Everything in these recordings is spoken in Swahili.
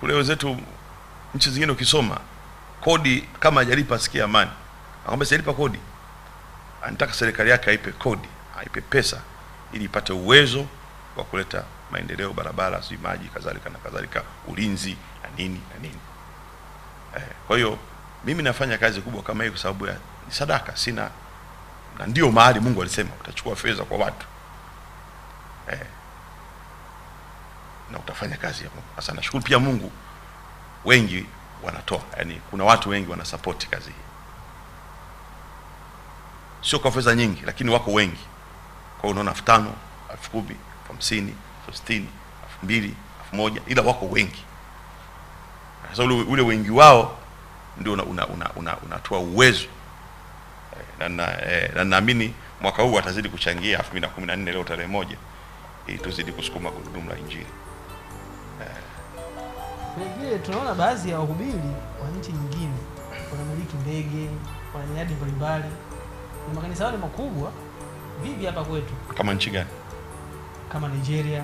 kule wenzetu nchi zingine ukisoma kodi kama hajalipa sikia amani. Akwambia sijalipa kodi. Anataka serikali yake aipe kodi aipe pesa ili ipate uwezo wa kuleta maendeleo barabara si maji kadhalika na kadhalika ulinzi na nini na nini. Eh, kwa hiyo mimi nafanya kazi kubwa kama hii kwa sababu ya ni sadaka sina na ndio mahali mungu alisema utachukua fedha kwa watu. Eh, na utafanya kazi hapo. sasa nashukuru pia mungu wengi wanatoa yani kuna watu wengi wanasapoti kazi hii. Sio kwa fedha nyingi lakini wako wengi. Kwa hiyo unaona elfu tano elfu kumi elfu hamsini elfu sitini elfu mbili elfu moja ila wako wengi. Sasa ule, ule wengi wao ndio unatoa una, una, una, uwezo. Eh, na na- eh, na naamini mwaka huu watazidi kuchangia elfu mbili na kumi na nne leo tarehe moja ili tuzidi kusukuma gurudumu la injili Vilevile tunaona baadhi ya wahubiri wa nchi nyingine wanamiliki ndege, wana miradi mbalimbali. Na makanisa yao ni makubwa. vivi hapa kwetu? Kama nchi gani? Kama Nigeria,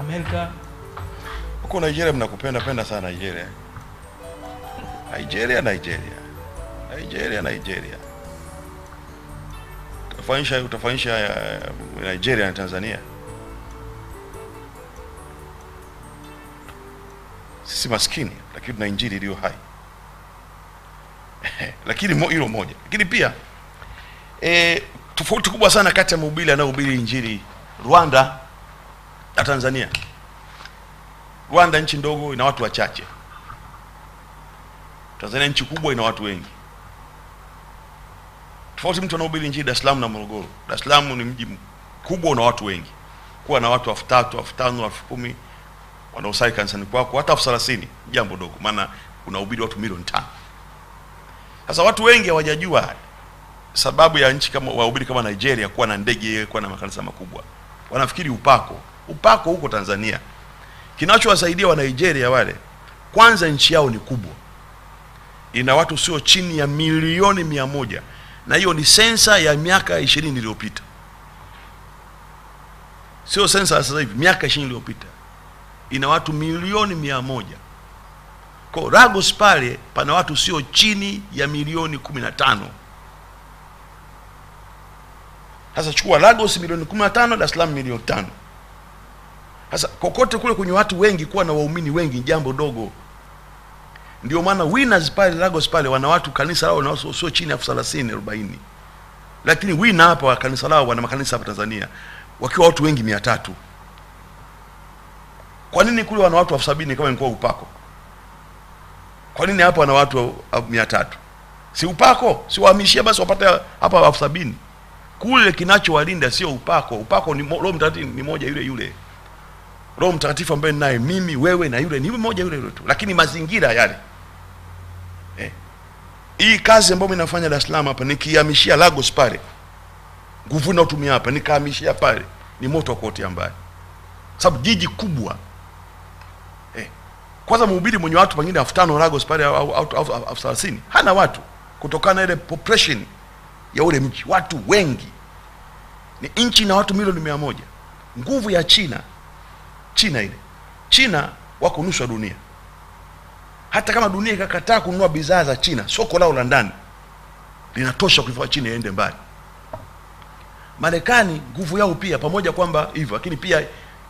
Amerika? huko Nigeria mnakupenda penda sana Nigeria. Nigeria Nigeria. Nigeria Nigeria. Utafanyisha utafanyisha eh, Nigeria na Tanzania sisi maskini lakini tuna injili iliyo hai lakini hilo moja lakini pia e, tofauti kubwa sana kati ya mhubiri anayehubiri injili Rwanda na Tanzania Rwanda nchi ndogo ina watu wachache. Tanzania nchi kubwa ina watu wengi. Tofauti mtu anahubiri injili Dar es Salaam na Morogoro. Dar es Salaam ni mji mkubwa una watu wengi. Kuwa na watu elfu tatu, elfu tano, elfu kumi wanaosali kanisani kwako hata elfu thelathini jambo dogo, maana unahubiri watu milioni tano. Sasa watu wengi hawajajua sababu ya nchi kama wahubiri kama Nigeria kuwa na ndege, kuwa na makanisa makubwa. Wanafikiri upako. Upako huko Tanzania kinachowasaidia wa Nigeria wale, kwanza nchi yao ni kubwa, ina watu sio chini ya milioni mia moja na hiyo ni sensa ya miaka ishirini iliyopita, sio sensa ya sasa hivi, miaka ishirini iliyopita ina watu milioni mia moja kwa Lagos pale pana watu sio chini ya milioni kumi na tano. Sasa chukua Lagos milioni kumi na tano, Dar es Salaam milioni tano. Sasa kokote kule kwenye watu wengi kuwa na waumini wengi jambo dogo. Ndio maana winners pale Lagos pale wana watu kanisa lao na sio chini ya elfu thelathini arobaini, lakini winner hapa wa kanisa lao wana makanisa hapa Tanzania wakiwa watu wengi mia tatu. Kwa nini kule wana watu elfu sabini kama ingekuwa upako? Kwa nini hapa wana watu mia tatu? Si upako? Si wahamishia basi wapate hapa elfu sabini. Kule kinachowalinda sio upako. Upako ni Roho Mtakatifu ni moja yule yule. Roho Mtakatifu ambaye naye mimi wewe na yule ni yule mmoja yule yule tu, lakini mazingira yale eh. Hii kazi ambayo mimi nafanya Dar es Salaam hapa nikihamishia Lagos pale, nguvu naotumia hapa nikahamishia pale, ni moto wa kuotea mbali, sababu jiji kubwa. Kwanza mhubiri mwenye watu pengine elfu tano Lagos pale au elfu thelathini hana watu, kutokana na ile population ya ule mji, watu wengi, ni nchi na watu milioni mia moja. Nguvu ya China China ile China wako nusu ya dunia. Hata kama dunia ikakataa kununua bidhaa za China, soko lao la ndani linatosha kuifanya China iende mbali. Marekani nguvu yao pia, pamoja kwamba hivyo, lakini pia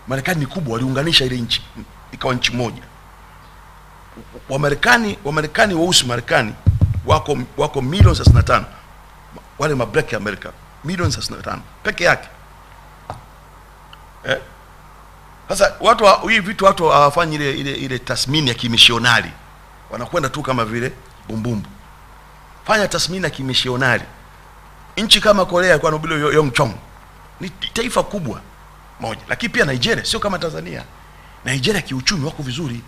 Marekani ni kubwa, waliunganisha ile nchi ikawa nchi moja. Wamarekani Wamarekani weusi Marekani wako wako milioni 35 wale mablack ya America milioni 35 peke yake eh? Sasa watu wa- hii vitu watu hawafanyi ile ile ile tathmini ya kimishionari, wanakwenda tu kama vile bumbumbu. Fanya tathmini ya kimishionari. Nchi kama Korea kwa Nobilo Yo- Yong Chong ni taifa kubwa moja, lakini pia Nigeria sio kama Tanzania. Nigeria kiuchumi wako vizuri,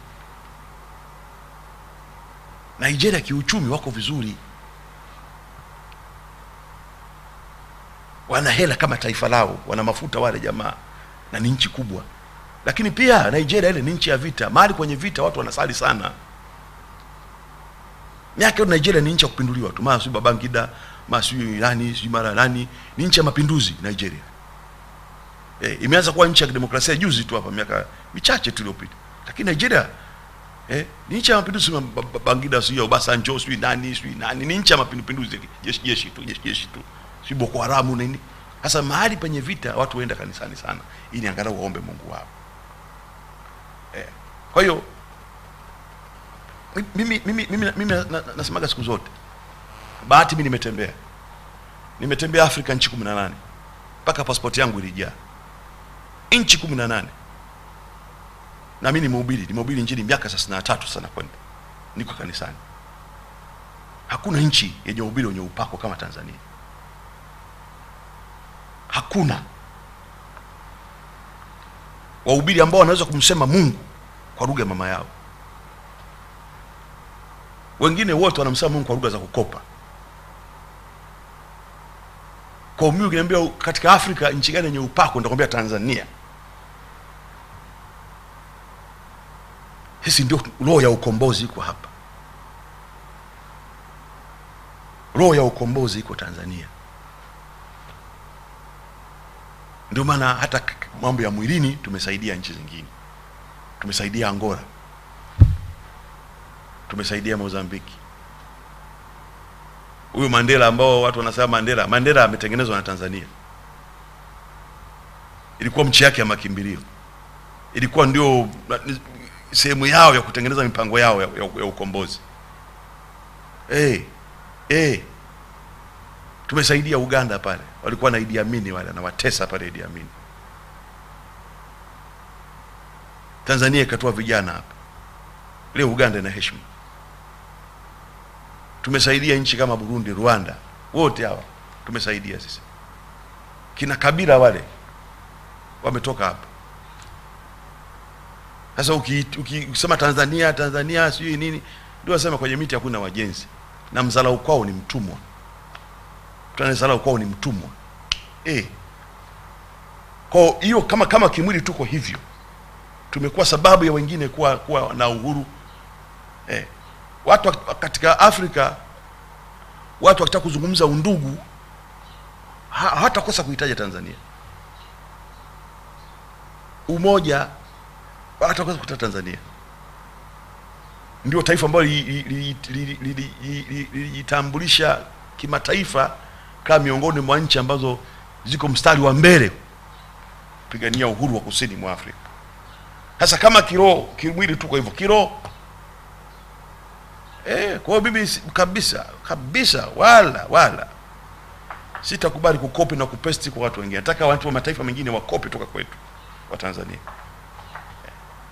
Nigeria kiuchumi wako vizuri, wana hela kama taifa lao, wana mafuta wale jamaa, na ni nchi kubwa lakini pia Nigeria ile ni nchi ya vita. Mahali kwenye vita watu wanasali sana. Miaka Nigeria ni nchi ya kupinduliwa tu, mara Babangida, mara mara nani, ni nchi ya mapinduzi Nigeria. Eh, imeanza kuwa nchi ya kidemokrasia juzi tu hapa miaka michache tu iliyopita, lakini Nigeria eh, ni nchi ya mapinduzi, Bangida si sio Obasanjo nani sio nani, ni nchi ya mapinduzi, jeshi jeshi tu jeshi jeshi tu, si Boko Haramu nini. Sasa mahali penye vita watu waenda kanisani sana, ili angalau waombe Mungu wao. Eh. Kwa hiyo mimi mimi mimi, mimi na- na- nasemaga siku zote, bahati mimi nimetembea. Nimetembea Afrika nchi kumi na nane. Mpaka pasipoti yangu ilijaa. Nchi kumi na nane na mimi nimehubiri nimehubiri injili miaka thelathini na tatu sana kwenda. Niko kanisani. Hakuna nchi yenye uhubiri wenye upako kama Tanzania. Hakuna. Wahubiri ambao wanaweza kumsema Mungu kwa lugha ya mama yao. Wengine wote wanamsema Mungu kwa lugha za kukopa. Kwa mimi ukiniambia katika Afrika nchi gani yenye upako nitakwambia Tanzania Hisi ndio roho ya ukombozi iko hapa. Roho ya ukombozi iko Tanzania. Ndio maana hata mambo ya mwilini tumesaidia nchi zingine, tumesaidia Angola, tumesaidia Mozambiki. Huyu Mandela ambao watu wanasema Mandela, Mandela ametengenezwa na Tanzania. Ilikuwa mchi yake ya makimbilio, ilikuwa ndio sehemu yao ya kutengeneza mipango yao ya, ya, ya ukombozi. Hey, hey. Tumesaidia Uganda pale, walikuwa na Idi Amin wale anawatesa pale Idi Amin. Tanzania ikatoa vijana hapa, leo Uganda ina heshima. Tumesaidia nchi kama Burundi, Rwanda, wote hawa tumesaidia sisi. Kina Kabila wale wametoka hapa. Sasa ukisema uki- Tanzania Tanzania sijui nini, ndio wasema kwenye miti hakuna wajenzi, na mzalau kwao ni mtumwa. mzalau kwao ni mtumwa eh. Kwa hiyo kama kama kimwili tuko hivyo, tumekuwa sababu ya wengine kuwa kuwa na uhuru eh. Watu katika Afrika watu wakitaka kuzungumza undugu ha, hatakosa kuitaja Tanzania, umoja hatakosa kuitaja Tanzania. Ndio taifa ambalo lilijitambulisha li, li, li, li, li, li, lilijitambulisha kimataifa kama miongoni mwa nchi ambazo ziko mstari wa mbele kupigania uhuru wa kusini mwa Afrika. Sasa kama kiroho kimwili tu, kwa hivyo kiroho eh, kwa hiyo mimi kabisa kabisa, wala wala sitakubali kukopi na kupesti kwa watu wengine. Nataka watu wa mataifa mengine wakopi toka kwetu wa Tanzania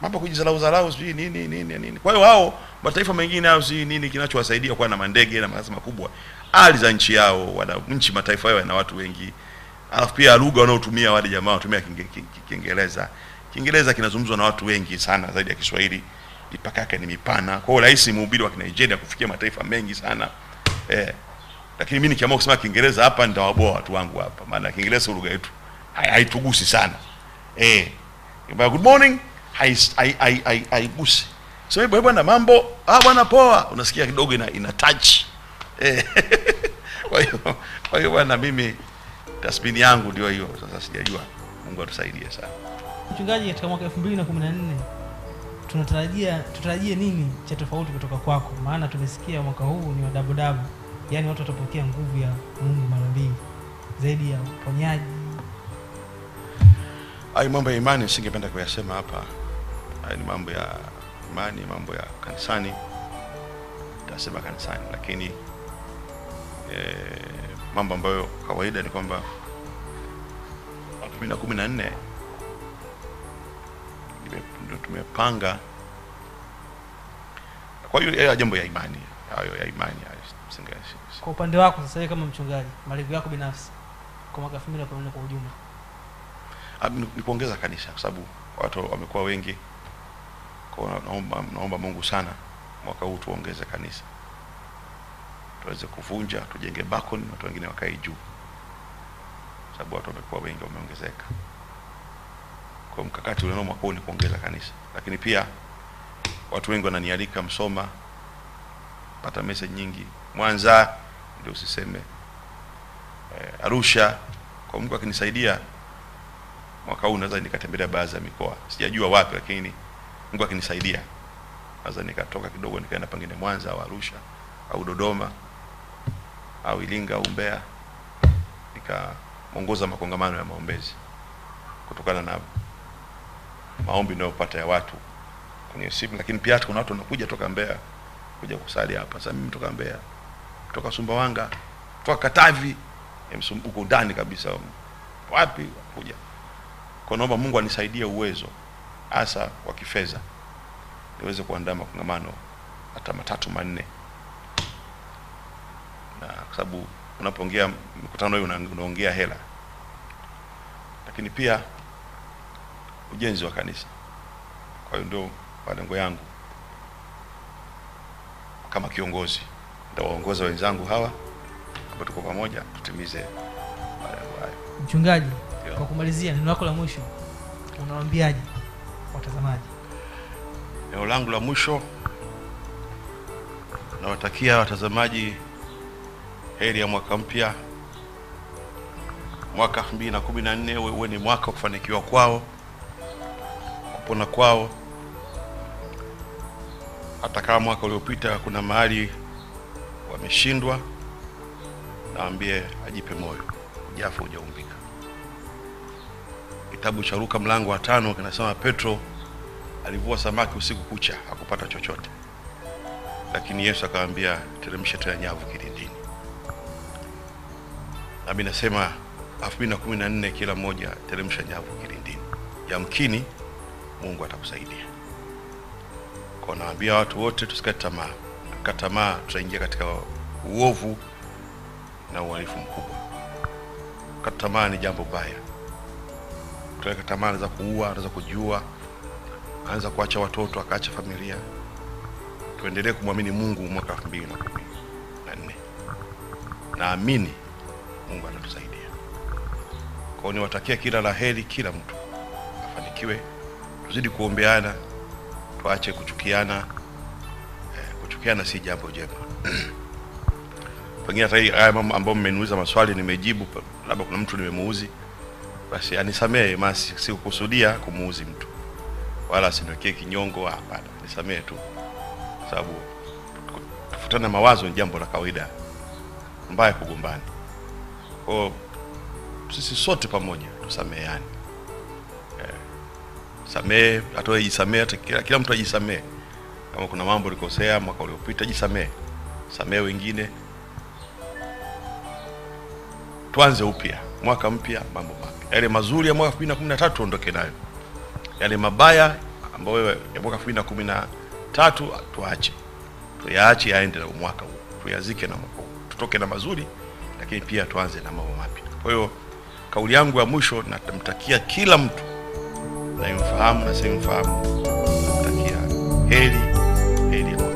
mambo kujizalau zalau sijui nini nini nini. Kwa hiyo wao mataifa mengine hao sijui nini kinachowasaidia kuwa na mandege na magari makubwa, ali za nchi yao, wana nchi mataifa yao yana watu wengi, alafu pia lugha wanaotumia wale jamaa wanatumia Kiingereza. Kiingereza kinazungumzwa na watu wengi sana zaidi ya Kiswahili, mipaka yake ni mipana. Kwa hiyo rahisi mhubiri wa Nigeria kufikia mataifa mengi sana eh. Lakini mimi nikiamua kusema Kiingereza hapa nitawaboa watu wangu hapa, maana Kiingereza lugha yetu, haitugusi sana eh. Good morning haigusi. So bwana mambo. Ah bwana poa. Unasikia kidogo ina, ina touch. Eh. kwa hiyo kwa hiyo bwana mimi tasmini yangu ndio hiyo. Sasa sijajua. Mungu atusaidie sana. Mchungaji, katika mwaka 2014 tunatarajia tutarajie nini cha tofauti kutoka kwako? Maana tumesikia mwaka huu ni wadabudabu yaani watu watapokea nguvu ya Mungu mara mbili. Zaidi ya uponyaji. hayo mambo ya imani singependa kuyasema hapa hayo ni mambo ya imani mambo ya kanisani. Tasema kanisani lakini e, mambo ambayo kawaida ni kwamba elfu kumi na nne ndio tumepanga. Kwa hiyo ya jambo ya imani hayo ya imani hayo Kwa upande wako sasa, kama mchungaji, malengo yako binafsi kwa mwaka 2014 kwa ujumla? Ah, ni kuongeza kanisa kwa sababu watu wamekuwa wengi kwa naomba, naomba Mungu sana mwaka huu tuongeze kanisa. Tuweze kuvunja tujenge balcony watu wengine wakae juu. Sababu watu wamekuwa wengi wameongezeka. Kwa mkakati ulionao mwaka huu ni kuongeza kanisa. Lakini pia watu wengi wananialika Msoma pata message nyingi. Mwanza ndio usiseme. Eh, Arusha kwa Mungu akinisaidia mwaka huu naweza nikatembelea baadhi ya mikoa, sijajua wapi, lakini Mungu akinisaidia naweza nikatoka kidogo nikaenda pengine Mwanza au Arusha au Dodoma au Ilinga au Mbeya nikaongoza makongamano ya maombezi kutokana na maombi ninayopata ya watu kwenye simu, lakini pia kuna watu wanakuja toka Mbeya kuja kusali hapa. Sasa mimi toka Mbeya, toka Sumbawanga, toka Katavi, huko ndani kabisa, wapi kuja kwa, naomba Mungu anisaidie uwezo hasa wa kifedha niweze kuandaa makongamano hata matatu manne, na kwa sababu unapoongea mkutano hiyo unaongea hela, lakini pia ujenzi wa kanisa. Kwa hiyo ndio malengo yangu. Kama kiongozi, nitawaongoza wenzangu hawa ambao tuko pamoja, tutimize malengo hayo. Mchungaji, kwa kumalizia, neno lako la mwisho unawaambiaje watazamaji? Neno langu la mwisho, nawatakia watazamaji heri ya mwaka mpya. Mwaka 2014 uwe ni mwaka wa kufanikiwa kwao, kupona kwao. Hata kama mwaka uliopita kuna mahali wameshindwa, naambie ajipe moyo, ujafu hujaumbika. Kitabu cha Luka mlango wa tano kinasema Petro alivua samaki usiku kucha hakupata chochote, lakini Yesu akamwambia teremsha tena nyavu kilindini. Nami nasema 2014 kila mmoja teremsha nyavu kilindini, yamkini Mungu atakusaidia. Kwa naambia watu wote tusikate tamaa, tukikata tamaa tutaingia katika uovu na uhalifu mkubwa. Kata tamaa ni jambo baya. Tutaweka tamaa, anaweza kuua, anaweza kujua anaweza kuacha watoto akaacha familia. Tuendelee kumwamini Mungu mwaka 2014. Naamini Mungu anatusaidia Kwa hiyo niwatakia kila la heri, kila mtu afanikiwe, tuzidi kuombeana, tuache kuchukiana. Eh, kuchukiana si jambo jema. Pengine hata hii haya mambo ambayo mmeniuliza maswali nimejibu, labda kuna mtu nimemuuzi, basi anisamehe, masi si- sikukusudia kumuuzi mtu wala sinokie kinyongo. Hapana, nisamehe tu, sababu kufutana mawazo ni jambo la kawaida, mbaya kugombana. Kwa sisi sote pamoja tusameheane, eh, samehe, hata jisamehe, hata kila, kila mtu ajisamehe. Kama kuna mambo ulikosea mwaka uliopita, jisamehe, samehe wengine, tuanze upya, mwaka mpya, mambo mapya. Yale mazuri ya mwaka 2013 tuondoke nayo. Yale mabaya ambayo ya mwaka 2013 tuache, tuyaache yaende na mwaka huu, tuyazike na mwaka huu, tutoke na mazuri, lakini pia tuanze na mambo mapya. Kwa hiyo kauli yangu ya mwisho, namtakia kila mtu nayemfahamu na simfahamu, namtakia heri heri